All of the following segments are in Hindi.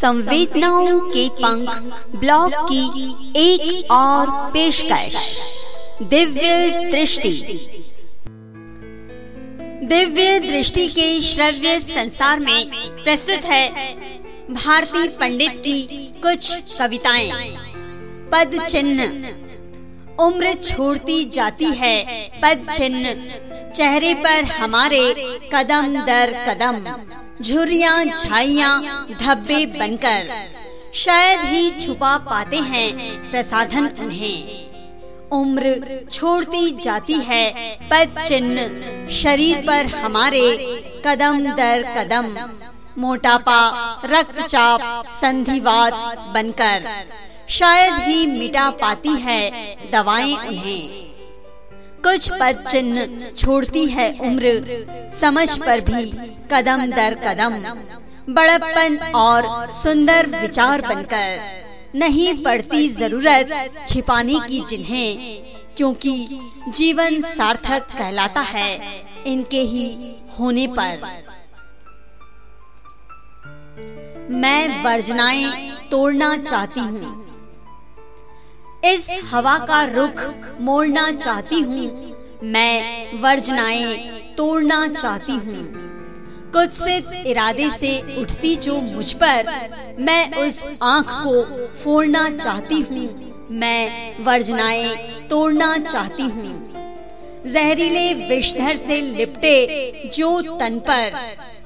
संवेदनाओं के पंख ब्लॉग की एक और पेशकश। दिव्य दृष्टि। दिव्य दृष्टि के श्रव्य संसार में प्रस्तुत है भारती पंडित की कुछ कविताएँ। पद चिन्ह। उम्र छोड़ती जाती है, पद चिन्ह। चेहरे पर हमारे कदम दर कदम। झुरिया, झाइया, धब्बे बनकर शायद ही छुपा पाते हैं प्रसाधन उन्हें। उम्र छोड़ती जाती है पद चिन्ह शरीर पर हमारे कदम दर कदम, मोटापा, रक्तचाप, संधिवात बनकर शायद ही मिटा पाती है दवाएँ उन्हें। कुछ पद चिन्ह छोड़ती है उम्र। समझ पर भी कदम दर कदम। बड़प्पन और सुंदर विचार बनकर नहीं पड़ती ज़रूरत छिपाने की जिन्हें क्योंकि जीवन सार्थक कहलाता है इनके ही होने पर। मैं वर्जनाएँ तोड़ना चाहती हूँ। इस हवा का रुख मोड़ना चाहती हूँ, मैं वर्जनाएँ तोड़ना चाहती हूँ। कुछ से इरादे से उठती जो मुझ पर, मैं उस आँख को फोड़ना चाहती हूँ, मैं वर्जनाएँ तोड़ना चाहती हूँ। जहरीले विषधर से लिपटे जो तन पर,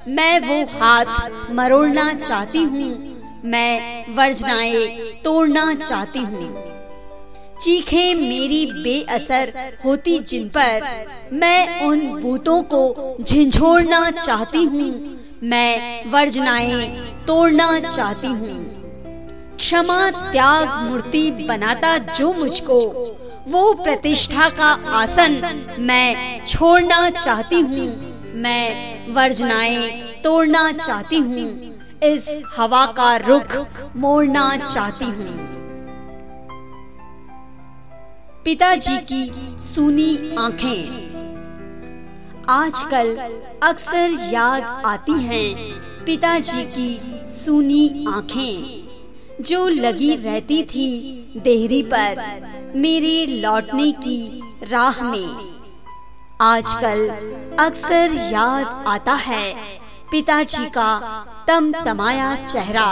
मैं वो हाथ मरोड़ना चाहती हूँ, मैं वर्जनाएँ तोड़ना चाहती हूँ। चीखे मेरी बेअसर होती जिन पर मैं उन बूतों को झिझोड़ना चाहती हूँ, मैं वर्जनाएँ तोड़ना चाहती हूँ। क्षमा त्याग मूर्ति बनाता जो मुझको, वो प्रतिष्ठा का आसन मैं छोड़ना चाहती हूँ, मैं वर्जनाएँ तोड़ना चाहती हूँ, इस हवा का रुख मोड़ना चाहती हूँ। पिताजी की सुनी आँखें। आजकल अक्सर याद आती हैं पिताजी की सुनी आँखें। जो लगी रहती थी देहरी पर मेरे लौटने की राह में। आजकल अक्सर याद आता है पिताजी का तम तमाया चेहरा,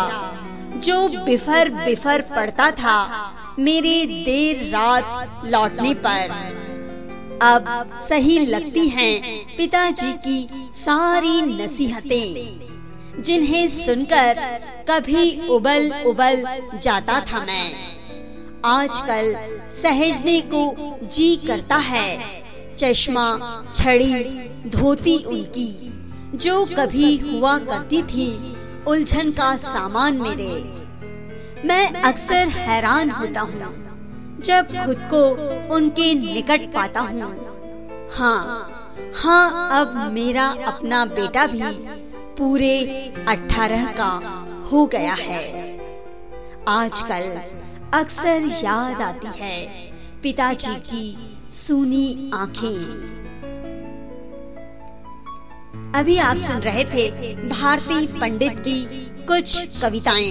जो बिफर बिफर पड़ता था मेरे देर रात लौटने पर। अब सही लगती हैं पिताजी की सारी नसीहतें, जिन्हें सुनकर कभी उबल उबल जाता था मैं। आजकल सहजने को जी करता है, चश्मा, छड़ी, धोती उनकी, जो कभी हुआ करती थी, उलझन का सामान मेरे। मैं अक्सर हैरान होता हूँ जब खुद को उनके निकट पाता हूँ। हाँ हाँ अब मेरा अपना बेटा भी पूरे अठारह का हो गया है। आजकल अक्सर याद आती है पिताजी की सुनी आँखें। अभी आप सुन रहे थे भारती पंडित की कुछ कविताएँ।